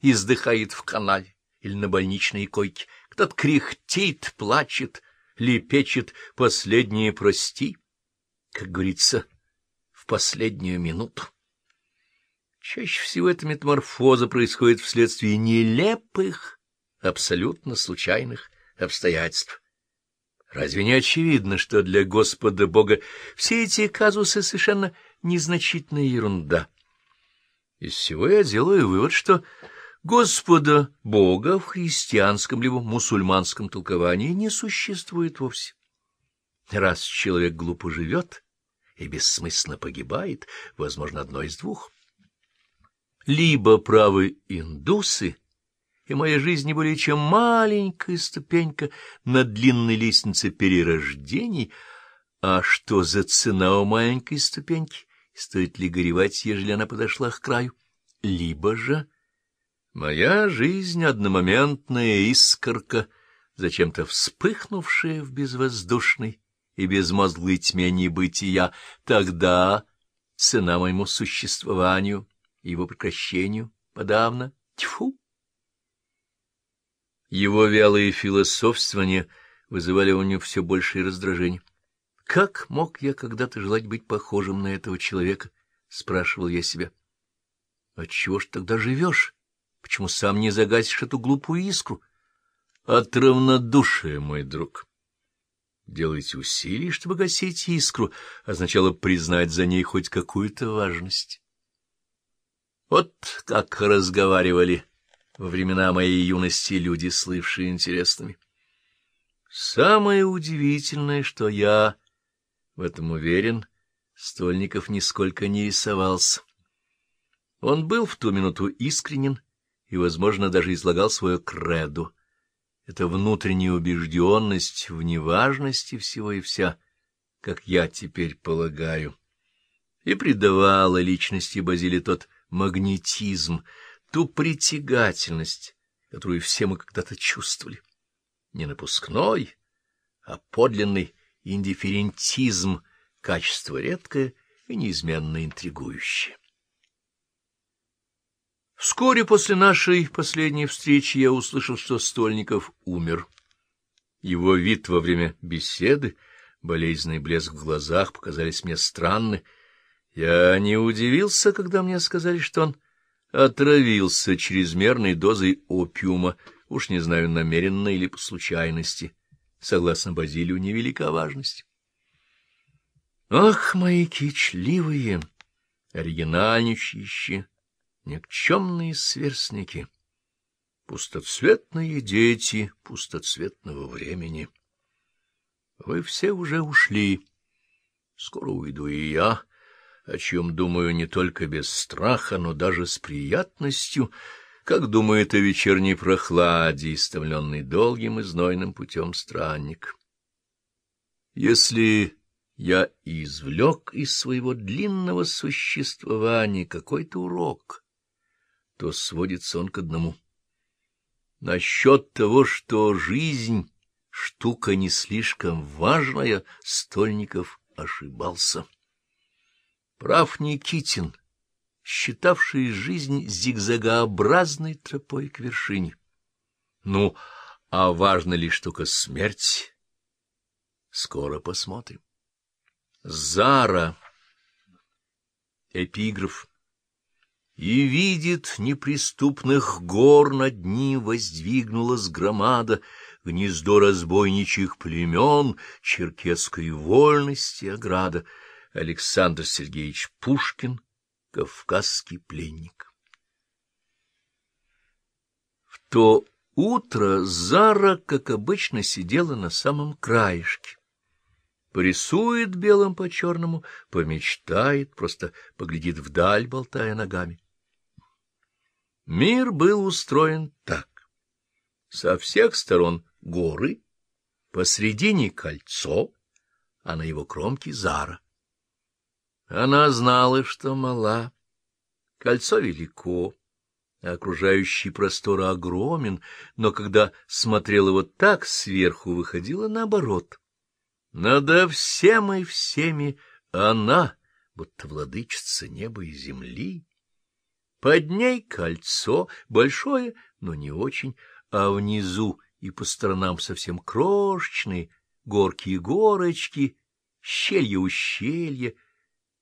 издыхает в канале или на больничной койке, кто-то кряхтит, плачет, лепечет последнее «прости», как говорится, в последнюю минуту. Чаще всего эта метаморфоза происходит вследствие нелепых, абсолютно случайных обстоятельств. Разве не очевидно, что для Господа Бога все эти казусы совершенно незначительная ерунда? Из всего я делаю вывод, что Господа Бога в христианском либо мусульманском толковании не существует вовсе. Раз человек глупо живет и бессмысленно погибает, возможно, одно из двух. Либо правы индусы, и моя жизнь не более чем маленькая ступенька на длинной лестнице перерождений, а что за цена у маленькой ступеньки? Стоит ли горевать, ежели она подошла к краю? Либо же... Моя жизнь — одномоментная искорка, зачем-то вспыхнувшая в безвоздушной и безмозглой тьме небытия, тогда цена моему существованию и его прекращению подавно тьфу. Его вялые философствования вызывали у него все большее раздражение. «Как мог я когда-то желать быть похожим на этого человека?» — спрашивал я себя. «Отчего ж тогда живешь?» Почему сам не загасишь эту глупую искру? От равнодушия, мой друг. Делайте усилия, чтобы гасить искру, означало признать за ней хоть какую-то важность. Вот как разговаривали во времена моей юности люди, слывшие интересными. Самое удивительное, что я в этом уверен, Стольников нисколько не рисовался. Он был в ту минуту искренен, и, возможно, даже излагал свое кредо. Это внутренняя убежденность в неважности всего и вся, как я теперь полагаю, и придавала личности Базили тот магнетизм, ту притягательность, которую все мы когда-то чувствовали. Не напускной, а подлинный индифферентизм, качество редкое и неизменно интригующее. Вскоре после нашей последней встречи я услышал, что Стольников умер. Его вид во время беседы, болезненный блеск в глазах показались мне странны. Я не удивился, когда мне сказали, что он отравился чрезмерной дозой опиума, уж не знаю, намеренно или по случайности. Согласно Базилию, невелика важность. Ах, мои кичливые, оригинальничающие! Никчемные сверстники, пустоцветные дети пустоцветного времени. Вы все уже ушли, скоро уйду и я, о чем думаю не только без страха, но даже с приятностью, как думает о вечерней прохладе, истомленный долгим и знойным путем странник. Если я извлек из своего длинного существования какой-то урок, то сводится он к одному. Насчет того, что жизнь — штука не слишком важная, Стольников ошибался. Прав Никитин, считавший жизнь зигзагообразной тропой к вершине. Ну, а важна ли штука смерть? Скоро посмотрим. Зара. Эпиграф. И видит неприступных гор над ним воздвигнулась громада, гнездо разбойничьих племен, черкесской вольности ограда. Александр Сергеевич Пушкин, кавказский пленник. В то утро Зара, как обычно, сидела на самом краешке. Порисует белым по черному, помечтает, просто поглядит вдаль, болтая ногами. Мир был устроен так. Со всех сторон горы, посредине кольцо, а на его кромке Зара. Она знала, что мала, кольцо велико, а окружающий простор огромен, но когда смотрела вот так сверху, выходила наоборот. Надо всем и всеми она, будто владычица неба и земли, Под ней кольцо, большое, но не очень, а внизу и по сторонам совсем крошечные горки и горочки, щелья-ущелья —